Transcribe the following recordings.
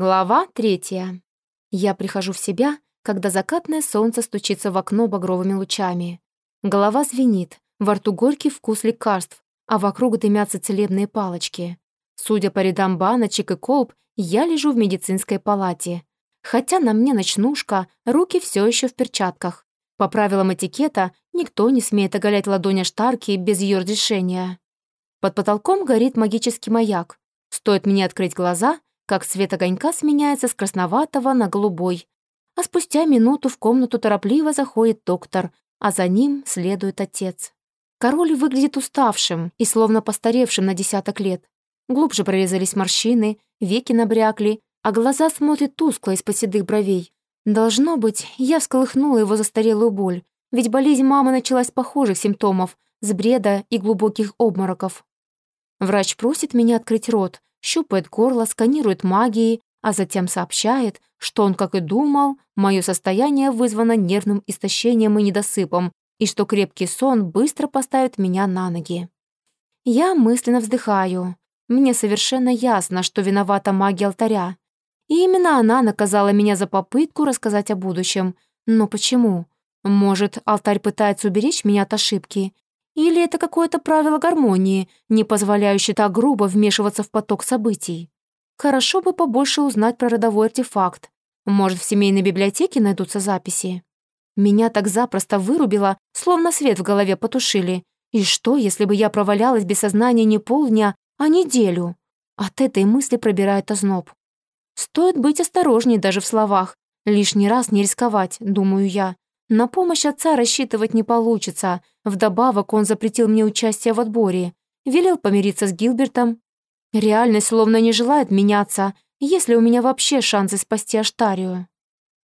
Глава третья. Я прихожу в себя, когда закатное солнце стучится в окно багровыми лучами. Голова звенит, во рту горький вкус лекарств, а вокруг дымятся целебные палочки. Судя по рядам баночек и колб, я лежу в медицинской палате. Хотя на мне ночнушка, руки все еще в перчатках. По правилам этикета, никто не смеет оголять ладони штарки без ее разрешения. Под потолком горит магический маяк. Стоит мне открыть глаза, как цвет огонька сменяется с красноватого на голубой. А спустя минуту в комнату торопливо заходит доктор, а за ним следует отец. Король выглядит уставшим и словно постаревшим на десяток лет. Глубже прорезались морщины, веки набрякли, а глаза смотрят тускло из-под седых бровей. Должно быть, я всколыхнула его застарелую боль, ведь болезнь мамы началась с похожих симптомов, с бреда и глубоких обмороков. Врач просит меня открыть рот, щупает горло, сканирует магией, а затем сообщает, что он, как и думал, мое состояние вызвано нервным истощением и недосыпом, и что крепкий сон быстро поставит меня на ноги. Я мысленно вздыхаю. Мне совершенно ясно, что виновата магия алтаря. И именно она наказала меня за попытку рассказать о будущем. Но почему? Может, алтарь пытается уберечь меня от ошибки? Или это какое-то правило гармонии, не позволяющее так грубо вмешиваться в поток событий? Хорошо бы побольше узнать про родовой артефакт. Может, в семейной библиотеке найдутся записи? Меня так запросто вырубило, словно свет в голове потушили. И что, если бы я провалялась без сознания не полдня, а неделю? От этой мысли пробирает озноб. Стоит быть осторожней даже в словах. Лишний раз не рисковать, думаю я. На помощь отца рассчитывать не получится. Вдобавок он запретил мне участие в отборе. Велел помириться с Гилбертом. Реальность словно не желает меняться, если у меня вообще шансы спасти Аштарию.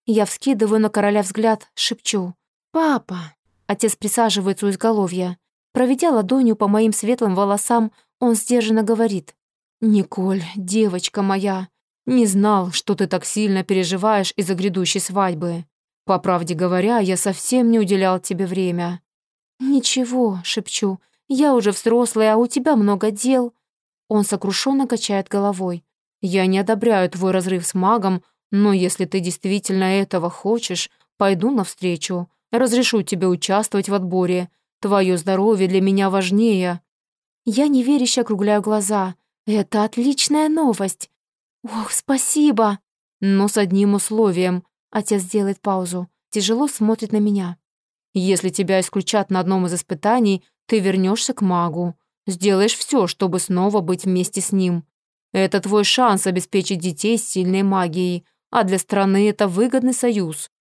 Я вскидываю на короля взгляд, шепчу. «Папа!» Отец присаживается у изголовья. Проведя ладонью по моим светлым волосам, он сдержанно говорит. «Николь, девочка моя, не знал, что ты так сильно переживаешь из-за грядущей свадьбы. По правде говоря, я совсем не уделял тебе время». «Ничего», — шепчу, — «я уже взрослая, а у тебя много дел». Он сокрушенно качает головой. «Я не одобряю твой разрыв с магом, но если ты действительно этого хочешь, пойду навстречу, разрешу тебе участвовать в отборе. Твое здоровье для меня важнее». Я неверяще округляю глаза. «Это отличная новость!» «Ох, спасибо!» «Но с одним условием. Отец делает паузу. Тяжело смотрит на меня. «Если тебя исключат на одном из испытаний, ты вернешься к магу. Сделаешь все, чтобы снова быть вместе с ним. Это твой шанс обеспечить детей сильной магией, а для страны это выгодный союз».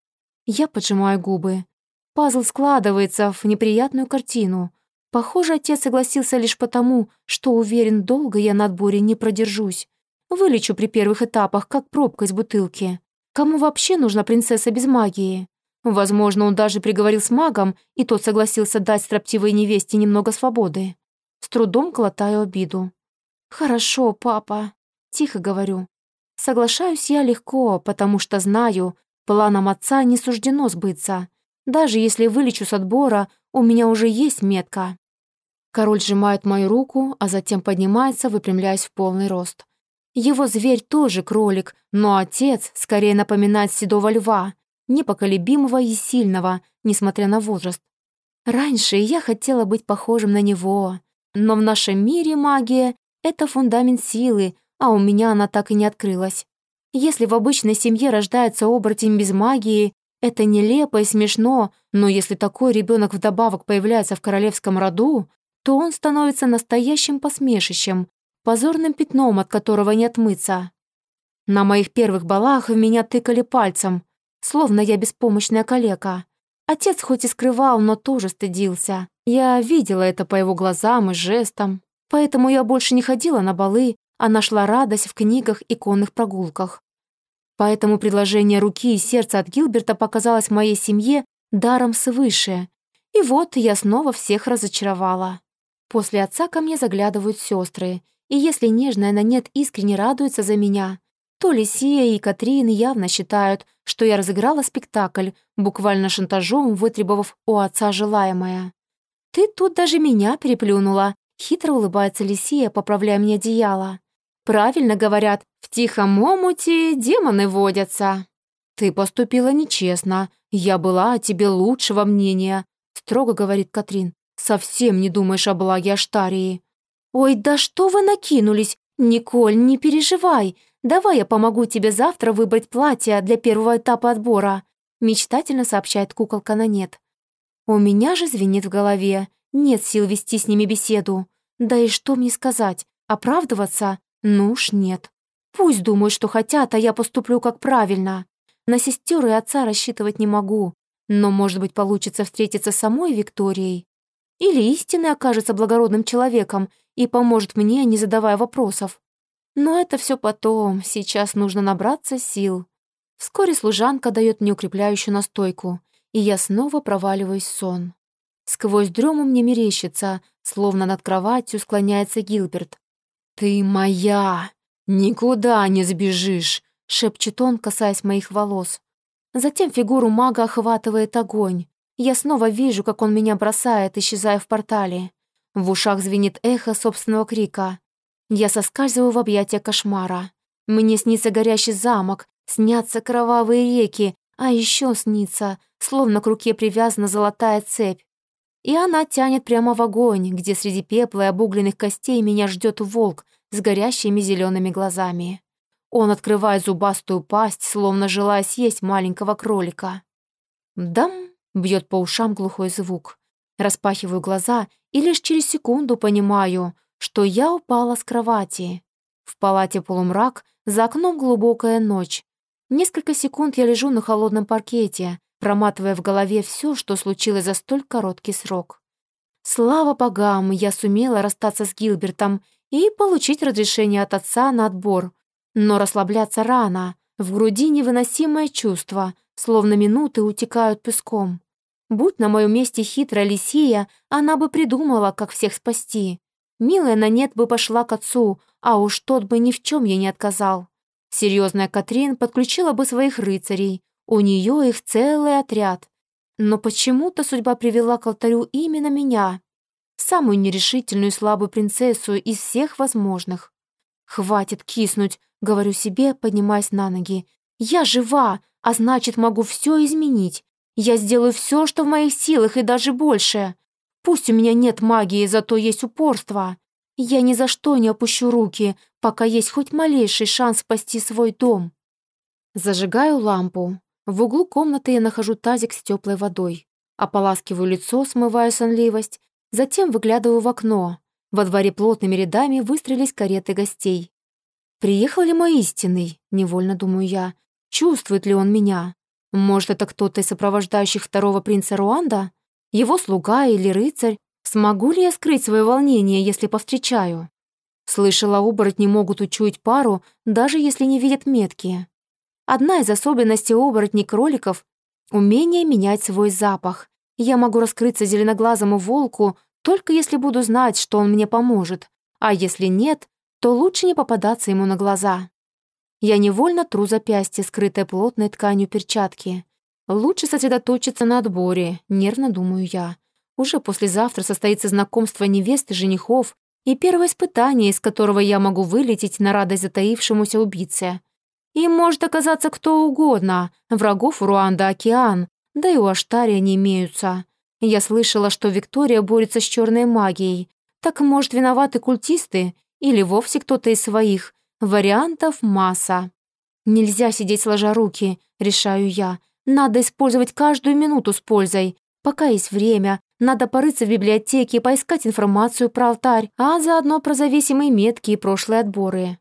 Я поджимаю губы. Пазл складывается в неприятную картину. Похоже, отец согласился лишь потому, что уверен, долго я на отборе не продержусь. Вылечу при первых этапах, как пробка из бутылки. Кому вообще нужна принцесса без магии? Возможно, он даже приговорил с магом, и тот согласился дать строптивой невесте немного свободы. С трудом глотаю обиду. «Хорошо, папа», — тихо говорю. Соглашаюсь я легко, потому что знаю, планам отца не суждено сбыться. Даже если вылечу с отбора, у меня уже есть метка. Король сжимает мою руку, а затем поднимается, выпрямляясь в полный рост. Его зверь тоже кролик, но отец скорее напоминает седого льва, непоколебимого и сильного, несмотря на возраст. Раньше я хотела быть похожим на него, но в нашем мире магия — это фундамент силы, а у меня она так и не открылась. Если в обычной семье рождается оборотень без магии, это нелепо и смешно, но если такой ребенок вдобавок появляется в королевском роду, то он становится настоящим посмешищем, позорным пятном, от которого не отмыться. На моих первых балах в меня тыкали пальцем, словно я беспомощная калека. Отец хоть и скрывал, но тоже стыдился. Я видела это по его глазам и жестам. Поэтому я больше не ходила на балы, а нашла радость в книгах и конных прогулках. Поэтому предложение руки и сердца от Гилберта показалось моей семье даром свыше. И вот я снова всех разочаровала. После отца ко мне заглядывают сестры, и если нежная Нанет искренне радуется за меня, то Лисия и Катрин явно считают, что я разыграла спектакль, буквально шантажом вытребовав у отца желаемое. «Ты тут даже меня переплюнула», — хитро улыбается Лисия, поправляя мне одеяло. Правильно говорят, в тихом омуте демоны водятся. Ты поступила нечестно. Я была о тебе лучшего мнения, строго говорит Катрин. Совсем не думаешь о благе Аштарии. Ой, да что вы накинулись? Николь, не переживай. Давай я помогу тебе завтра выбрать платье для первого этапа отбора, мечтательно сообщает куколка на нет. У меня же звенит в голове. Нет сил вести с ними беседу. Да и что мне сказать? Оправдываться? Ну уж нет. Пусть думают, что хотят, а я поступлю как правильно. На сестер и отца рассчитывать не могу. Но, может быть, получится встретиться с самой Викторией. Или истинный окажется благородным человеком и поможет мне, не задавая вопросов. Но это все потом, сейчас нужно набраться сил. Вскоре служанка дает мне укрепляющую настойку, и я снова проваливаюсь в сон. Сквозь дрему мне мерещится, словно над кроватью склоняется Гилберт. «Ты моя! Никуда не сбежишь!» — шепчет он, касаясь моих волос. Затем фигуру мага охватывает огонь. Я снова вижу, как он меня бросает, исчезая в портале. В ушах звенит эхо собственного крика. Я соскальзываю в объятия кошмара. Мне снится горящий замок, снятся кровавые реки, а еще снится, словно к руке привязана золотая цепь. И она тянет прямо в огонь, где среди пепла и обугленных костей меня ждет волк с горящими зелеными глазами. Он открывает зубастую пасть, словно желая съесть маленького кролика. «Дам!» — бьет по ушам глухой звук. Распахиваю глаза и лишь через секунду понимаю, что я упала с кровати. В палате полумрак, за окном глубокая ночь. Несколько секунд я лежу на холодном паркете, проматывая в голове все, что случилось за столь короткий срок. Слава богам, я сумела расстаться с Гилбертом и получить разрешение от отца на отбор. Но расслабляться рано, в груди невыносимое чувство, словно минуты утекают песком. Будь на моем месте хитрая Лисия, она бы придумала, как всех спасти. Милая Нанет бы пошла к отцу, а уж тот бы ни в чем ей не отказал. Серьезная Катрин подключила бы своих рыцарей, у нее их целый отряд. Но почему-то судьба привела к алтарю именно меня, самую нерешительную и слабую принцессу из всех возможных. «Хватит киснуть», — говорю себе, поднимаясь на ноги. «Я жива, а значит, могу все изменить. Я сделаю все, что в моих силах, и даже больше. Пусть у меня нет магии, зато есть упорство. Я ни за что не опущу руки, пока есть хоть малейший шанс спасти свой дом. Зажигаю лампу. В углу комнаты я нахожу тазик с теплой водой. Ополаскиваю лицо, смывая сонливость. Затем выглядываю в окно. Во дворе плотными рядами выстроились кареты гостей. «Приехал ли мой истинный?» — невольно думаю я. «Чувствует ли он меня? Может, это кто-то из сопровождающих второго принца Руанда?» его слуга или рыцарь, смогу ли я скрыть свое волнение, если повстречаю? Слышала, оборотни могут учуять пару, даже если не видят метки. Одна из особенностей оборотней-кроликов — умение менять свой запах. Я могу раскрыться зеленоглазому волку, только если буду знать, что он мне поможет, а если нет, то лучше не попадаться ему на глаза. Я невольно тру запястье, скрытое плотной тканью перчатки. Лучше сосредоточиться на отборе, нервно думаю я. Уже послезавтра состоится знакомство невесты, женихов и первое испытание, из которого я могу вылететь на радость затаившемуся убийце. Им может оказаться кто угодно, врагов у Руанда океан, да и у Аштария не имеются. Я слышала, что Виктория борется с черной магией. Так, может, виноваты культисты или вовсе кто-то из своих. Вариантов масса. Нельзя сидеть сложа руки, решаю я. Надо использовать каждую минуту с пользой. Пока есть время, надо порыться в библиотеке, поискать информацию про алтарь, а заодно про зависимые метки и прошлые отборы.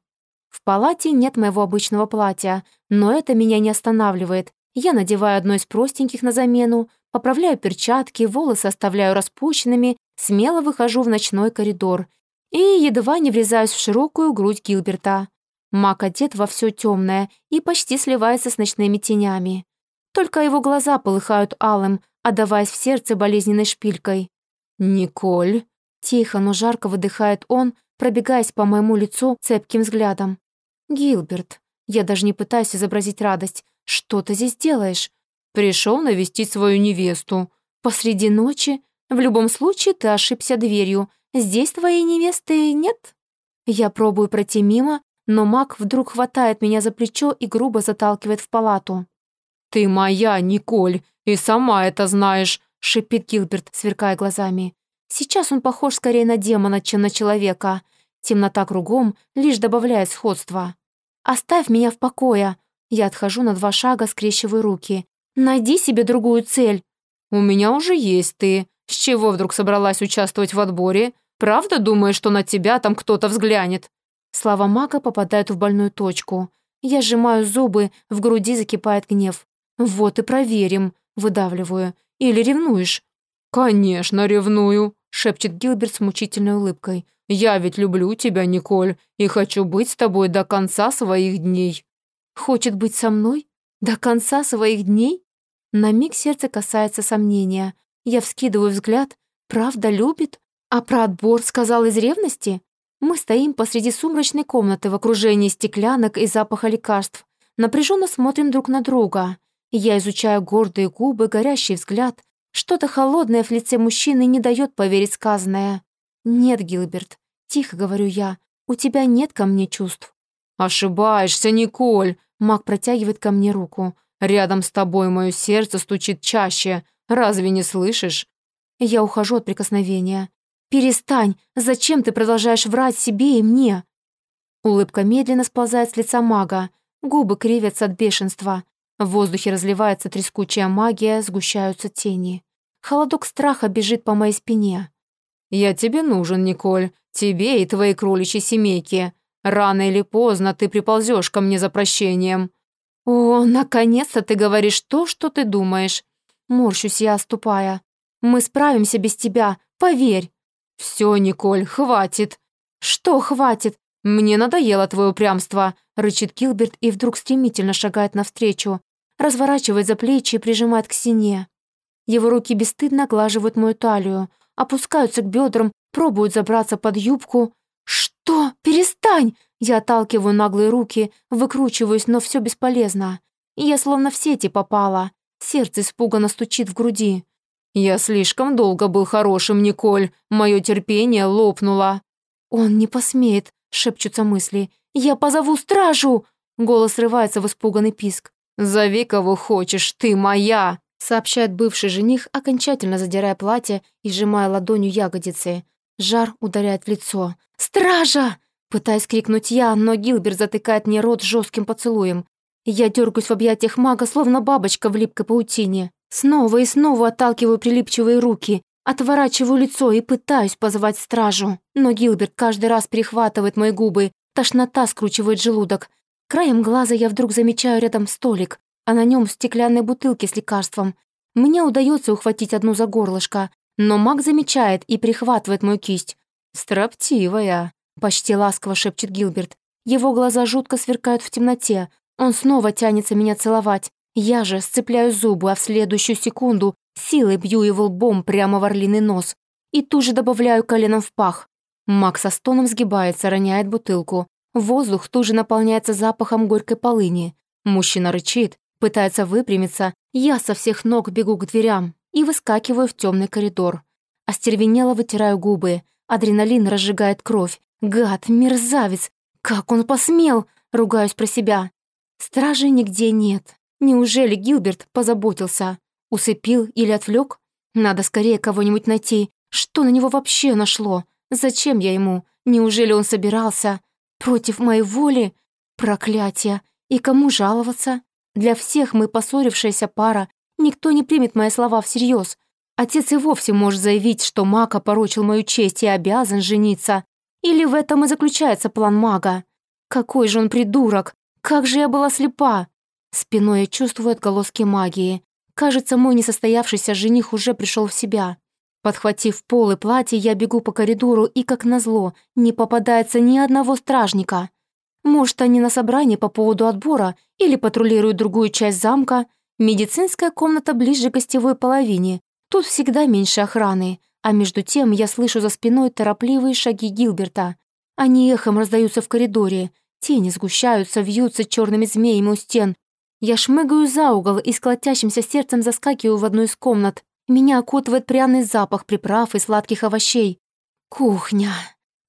В палате нет моего обычного платья, но это меня не останавливает. Я надеваю одно из простеньких на замену, поправляю перчатки, волосы оставляю распущенными, смело выхожу в ночной коридор и едва не врезаюсь в широкую грудь Гилберта. Мак одет во все темное и почти сливается с ночными тенями. Только его глаза полыхают алым, отдаваясь в сердце болезненной шпилькой. «Николь!» Тихо, но жарко выдыхает он, пробегаясь по моему лицу цепким взглядом. «Гилберт, я даже не пытаюсь изобразить радость. Что ты здесь делаешь?» «Пришел навестить свою невесту. Посреди ночи? В любом случае ты ошибся дверью. Здесь твоей невесты нет?» Я пробую пройти мимо, но маг вдруг хватает меня за плечо и грубо заталкивает в палату. «Ты моя, Николь, и сама это знаешь», — шипит Гилберт, сверкая глазами. Сейчас он похож скорее на демона, чем на человека. Темнота кругом лишь добавляет сходства. «Оставь меня в покое!» Я отхожу на два шага, скрещиваю руки. «Найди себе другую цель!» «У меня уже есть ты. С чего вдруг собралась участвовать в отборе? Правда думаешь, что на тебя там кто-то взглянет?» Слова мага попадают в больную точку. Я сжимаю зубы, в груди закипает гнев. «Вот и проверим», — выдавливаю. «Или ревнуешь?» «Конечно, ревную», — шепчет Гилберт с мучительной улыбкой. «Я ведь люблю тебя, Николь, и хочу быть с тобой до конца своих дней». «Хочет быть со мной? До конца своих дней?» На миг сердце касается сомнения. Я вскидываю взгляд. «Правда любит? А про отбор сказал из ревности?» Мы стоим посреди сумрачной комнаты в окружении стеклянок и запаха лекарств. Напряженно смотрим друг на друга. Я изучаю гордые губы, горящий взгляд. Что-то холодное в лице мужчины не дает поверить сказанное. «Нет, Гилберт», — тихо говорю я, — «у тебя нет ко мне чувств». «Ошибаешься, Николь!» — Мак протягивает ко мне руку. «Рядом с тобой мое сердце стучит чаще. Разве не слышишь?» Я ухожу от прикосновения. «Перестань! Зачем ты продолжаешь врать себе и мне?» Улыбка медленно сползает с лица мага. Губы кривятся от бешенства. В воздухе разливается трескучая магия, сгущаются тени. Холодок страха бежит по моей спине. «Я тебе нужен, Николь, тебе и твоей кроличьей семейке. Рано или поздно ты приползешь ко мне за прощением». «О, наконец-то ты говоришь то, что ты думаешь!» Морщусь я, оступая. «Мы справимся без тебя, поверь!» «Все, Николь, хватит!» «Что хватит?» «Мне надоело твое упрямство», — рычит Гилберт и вдруг стремительно шагает навстречу разворачивает за плечи и прижимает к стене. Его руки бесстыдно оглаживают мою талию, опускаются к бедрам, пробуют забраться под юбку. «Что? Перестань!» Я отталкиваю наглые руки, выкручиваюсь, но все бесполезно. Я словно в сети попала. Сердце испуганно стучит в груди. «Я слишком долго был хорошим, Николь. Мое терпение лопнуло». «Он не посмеет», — шепчутся мысли. «Я позову стражу!» Голос срывается в испуганный писк. «Зови кого хочешь, ты моя!» сообщает бывший жених, окончательно задирая платье и сжимая ладонью ягодицы. Жар ударяет в лицо. «Стража!» Пытаюсь крикнуть я, но Гилберт затыкает мне рот жестким поцелуем. Я дергаюсь в объятиях мага, словно бабочка в липкой паутине. Снова и снова отталкиваю прилипчивые руки, отворачиваю лицо и пытаюсь позвать стражу. Но Гилберт каждый раз перехватывает мои губы, тошнота скручивает желудок. Краем глаза я вдруг замечаю рядом столик, а на нем стеклянные бутылки с лекарством. Мне удается ухватить одну за горлышко, но маг замечает и прихватывает мою кисть. «Строптивая», — почти ласково шепчет Гилберт. Его глаза жутко сверкают в темноте. Он снова тянется меня целовать. Я же сцепляю зубы, а в следующую секунду силой бью его лбом прямо в орлиный нос и тут же добавляю коленом в пах. Маг со стоном сгибается, роняет бутылку. Воздух тут же наполняется запахом горькой полыни. Мужчина рычит, пытается выпрямиться. Я со всех ног бегу к дверям и выскакиваю в темный коридор. Остервенело вытираю губы. Адреналин разжигает кровь. Гад, мерзавец! Как он посмел? Ругаюсь про себя. Стражи нигде нет. Неужели Гилберт позаботился? Усыпил или отвлек? Надо скорее кого-нибудь найти. Что на него вообще нашло? Зачем я ему? Неужели он собирался? Против моей воли? Проклятие! И кому жаловаться? Для всех мы поссорившаяся пара. Никто не примет мои слова всерьез. Отец и вовсе может заявить, что маг опорочил мою честь и обязан жениться. Или в этом и заключается план мага. Какой же он придурок! Как же я была слепа! Спиной я чувствую отголоски магии. Кажется, мой несостоявшийся жених уже пришел в себя. Подхватив пол и платье, я бегу по коридору и, как назло, не попадается ни одного стражника. Может, они на собрании по поводу отбора или патрулируют другую часть замка. Медицинская комната ближе к гостевой половине. Тут всегда меньше охраны. А между тем я слышу за спиной торопливые шаги Гилберта. Они эхом раздаются в коридоре. Тени сгущаются, вьются черными змеями у стен. Я шмыгаю за угол и с колотящимся сердцем заскакиваю в одну из комнат. Меня окутывает пряный запах приправ и сладких овощей. Кухня.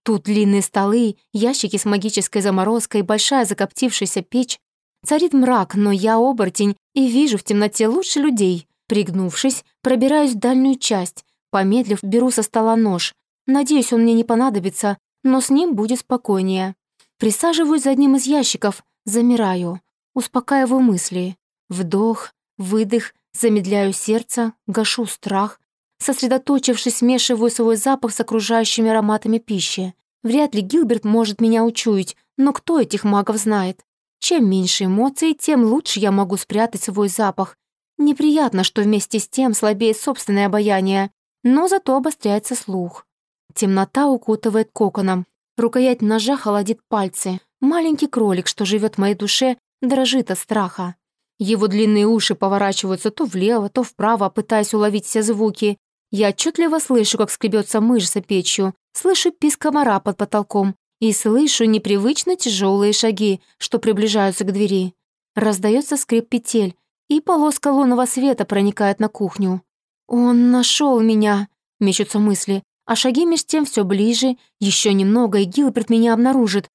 Тут длинные столы, ящики с магической заморозкой, большая закоптившаяся печь. Царит мрак, но я оборотень и вижу в темноте лучше людей. Пригнувшись, пробираюсь в дальнюю часть. Помедлив, беру со стола нож. Надеюсь, он мне не понадобится, но с ним будет спокойнее. Присаживаюсь за одним из ящиков, замираю. Успокаиваю мысли. Вдох, выдох, замедляю сердце, гашу страх. Сосредоточившись, смешиваю свой запах с окружающими ароматами пищи. Вряд ли Гилберт может меня учуять, но кто этих магов знает? Чем меньше эмоций, тем лучше я могу спрятать свой запах. Неприятно, что вместе с тем слабеет собственное обаяние, но зато обостряется слух. Темнота укутывает коконом. Рукоять ножа холодит пальцы. Маленький кролик, что живет в моей душе, дрожит от страха. Его длинные уши поворачиваются то влево, то вправо, пытаясь уловить все звуки. Я отчетливо слышу, как скребется мышь за печью, слышу писк комара под потолком и слышу непривычно тяжелые шаги, что приближаются к двери. Раздается скрип петель, и полоска лунного света проникает на кухню. «Он нашел меня!» — мечутся мысли, а шаги меж тем все ближе, еще немного, и Гилберт меня обнаружит.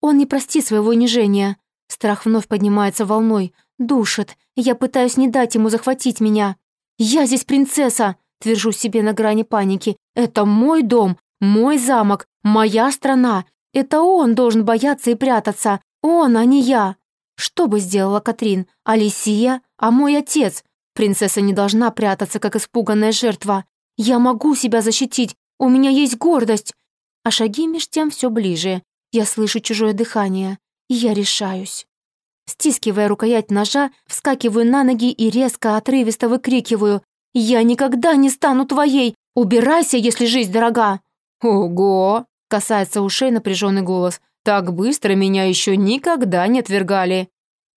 Он не простит своего унижения. Страх вновь поднимается волной, душит, я пытаюсь не дать ему захватить меня. «Я здесь принцесса!» — твержу себе на грани паники. «Это мой дом, мой замок, моя страна. Это он должен бояться и прятаться. Он, а не я!» Что бы сделала Катрин? Алисия? А мой отец? Принцесса не должна прятаться, как испуганная жертва. Я могу себя защитить, у меня есть гордость. А шаги меж тем все ближе. Я слышу чужое дыхание, и я решаюсь. Стискивая рукоять ножа, вскакиваю на ноги и резко, отрывисто выкрикиваю «Я никогда не стану твоей! Убирайся, если жизнь дорога!» «Ого!» — касается ушей напряженный голос. «Так быстро меня еще никогда не отвергали!»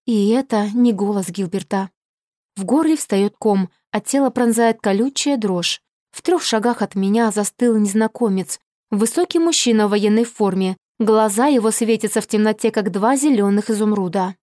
И это не голос Гилберта. В горле встает ком, а тело пронзает колючая дрожь. В трех шагах от меня застыл незнакомец. Высокий мужчина в военной форме. Глаза его светятся в темноте, как два зеленых изумруда.